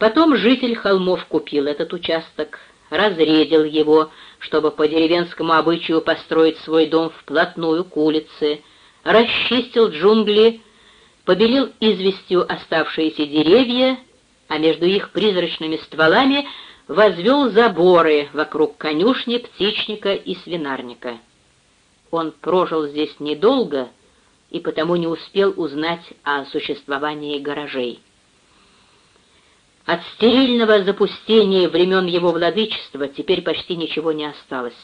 Потом житель холмов купил этот участок, разредил его, чтобы по деревенскому обычаю построить свой дом вплотную к улице, расчистил джунгли, побелил известью оставшиеся деревья, а между их призрачными стволами возвел заборы вокруг конюшни, птичника и свинарника. Он прожил здесь недолго и потому не успел узнать о существовании гаражей. От стерильного запустения времен его владычества теперь почти ничего не осталось.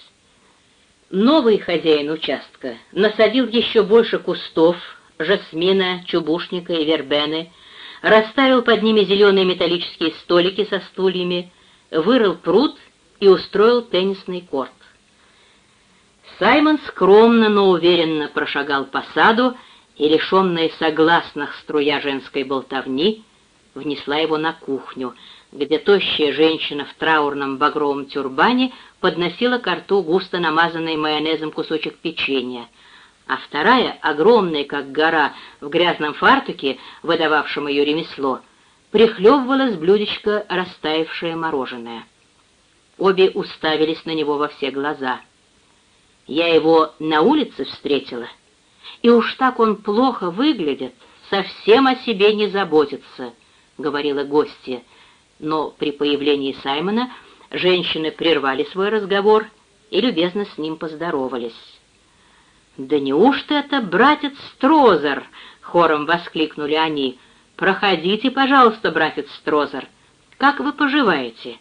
Новый хозяин участка насадил еще больше кустов, жасмина, чубушника и вербены, расставил под ними зеленые металлические столики со стульями, вырыл пруд и устроил теннисный корт. Саймон скромно, но уверенно прошагал по саду, и, лишенная согласных струя женской болтовни, внесла его на кухню, где тощая женщина в траурном багровом тюрбане подносила к рту густо намазанный майонезом кусочек печенья, а вторая, огромная как гора, в грязном фартуке, выдававшем ее ремесло, прихлебывала с блюдечка растаявшее мороженое. Обе уставились на него во все глаза — я его на улице встретила, и уж так он плохо выглядит, совсем о себе не заботится, — говорила гостья. Но при появлении Саймона женщины прервали свой разговор и любезно с ним поздоровались. «Да неужто это братец Строзер?» — хором воскликнули они. «Проходите, пожалуйста, братец Строзер. Как вы поживаете?»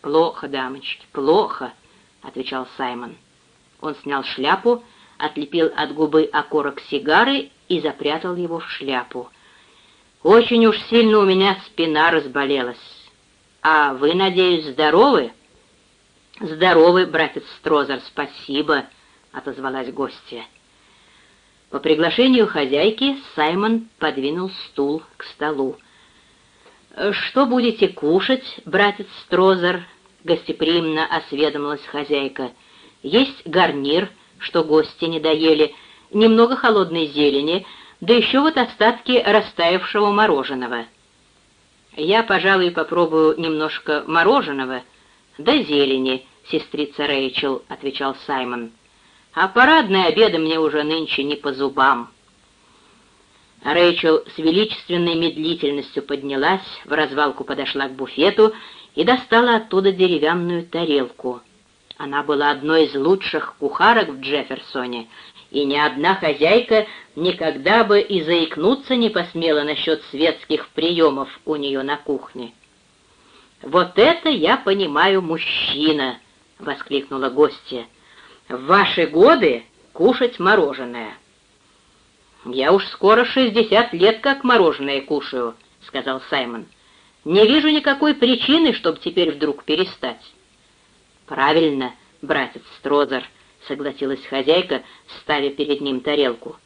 «Плохо, дамочки, плохо», — отвечал Саймон. Он снял шляпу, отлепил от губы окорок сигары и запрятал его в шляпу. «Очень уж сильно у меня спина разболелась. А вы, надеюсь, здоровы?» «Здоровы, братец Строзер, спасибо», — отозвалась гостья. По приглашению хозяйки Саймон подвинул стул к столу. «Что будете кушать, братец Строзер?» — гостеприимно осведомилась хозяйка — есть гарнир, что гости не доели, немного холодной зелени, да еще вот остатки растаявшего мороженого. Я, пожалуй, попробую немножко мороженого, да зелени, сестрица Рэйчел, — отвечал Саймон. А парадные обеды мне уже нынче не по зубам. Рэйчел с величественной медлительностью поднялась, в развалку подошла к буфету и достала оттуда деревянную тарелку — она была одной из лучших кухарок в Джефферсоне, и ни одна хозяйка никогда бы и заикнуться не посмела насчет светских приемов у нее на кухне. «Вот это я понимаю, мужчина!» — воскликнула гостья. «В ваши годы кушать мороженое!» «Я уж скоро шестьдесят лет как мороженое кушаю», — сказал Саймон. «Не вижу никакой причины, чтобы теперь вдруг перестать». «Правильно, братец Строзер», — согласилась хозяйка, ставя перед ним тарелку.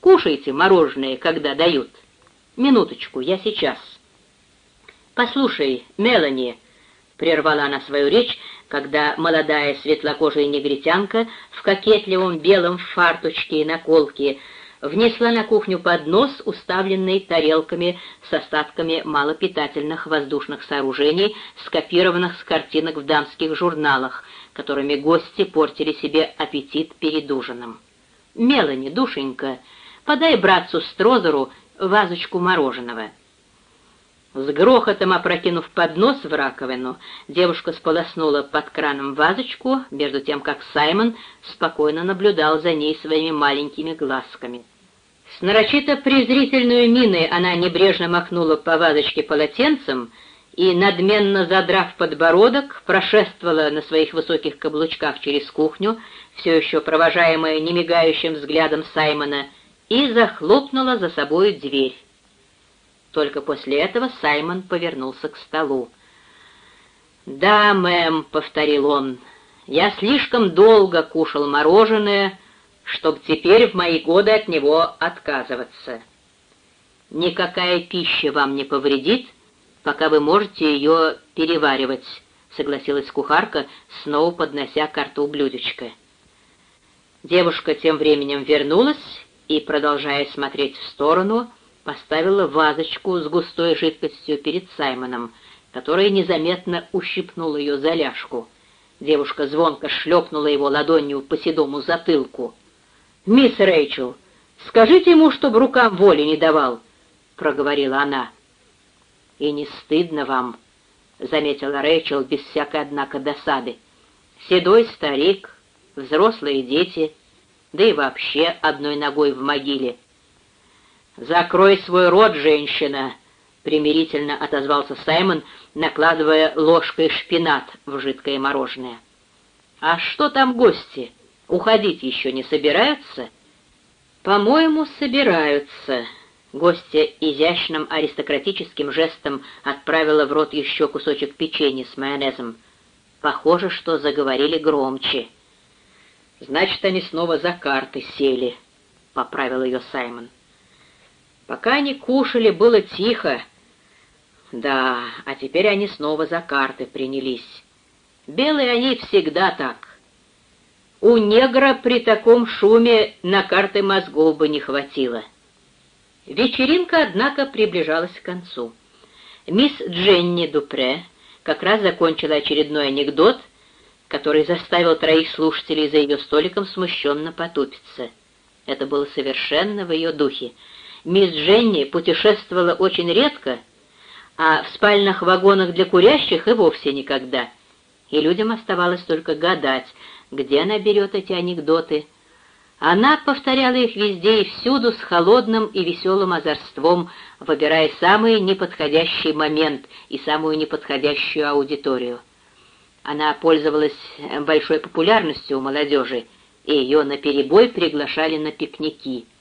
«Кушайте мороженое, когда дают. Минуточку, я сейчас». «Послушай, Мелани», — прервала она свою речь, когда молодая светлокожая негритянка в кокетливом белом фарточке и наколке внесла на кухню поднос, уставленный тарелками с остатками малопитательных воздушных сооружений, скопированных с картинок в дамских журналах, которыми гости портили себе аппетит перед ужином. «Мелани, душенька, подай братцу Строзеру вазочку мороженого». С грохотом опрокинув поднос в раковину, девушка сполоснула под краном вазочку, между тем как Саймон спокойно наблюдал за ней своими маленькими глазками. С нарочито презрительной миной она небрежно махнула по вазочке полотенцем и, надменно задрав подбородок, прошествовала на своих высоких каблучках через кухню, все еще провожаемая немигающим взглядом Саймона, и захлопнула за собой дверь. Только после этого Саймон повернулся к столу. «Да, мэм», — повторил он, — «я слишком долго кушал мороженое, чтоб теперь в мои годы от него отказываться. Никакая пища вам не повредит, пока вы можете ее переваривать, согласилась кухарка, снова поднося к рту блюдечко. Девушка тем временем вернулась и, продолжая смотреть в сторону, поставила вазочку с густой жидкостью перед Саймоном, который незаметно ущипнул ее за ляжку. Девушка звонко шлепнула его ладонью по седому затылку. «Мисс Рэйчел, скажите ему, чтобы рукам воли не давал», — проговорила она. «И не стыдно вам», — заметила Рэйчел без всякой, однако, досады. «Седой старик, взрослые дети, да и вообще одной ногой в могиле». «Закрой свой рот, женщина!» — примирительно отозвался Саймон, накладывая ложкой шпинат в жидкое мороженое. «А что там гости? Уходить еще не собираются?» «По-моему, собираются». Гостья изящным аристократическим жестом отправила в рот еще кусочек печенья с майонезом. Похоже, что заговорили громче. «Значит, они снова за карты сели», — поправил ее Саймон. Пока они кушали, было тихо, да, а теперь они снова за карты принялись. Белые они всегда так. У негра при таком шуме на карты мозгов бы не хватило. Вечеринка, однако, приближалась к концу. Мисс Дженни Дупре как раз закончила очередной анекдот, который заставил троих слушателей за ее столиком смущенно потупиться. Это было совершенно в ее духе. Мисс Дженни путешествовала очень редко — а в спальных вагонах для курящих и вовсе никогда. И людям оставалось только гадать, где она берет эти анекдоты. Она повторяла их везде и всюду с холодным и веселым озорством, выбирая самый неподходящий момент и самую неподходящую аудиторию. Она пользовалась большой популярностью у молодежи, и ее наперебой приглашали на пикники —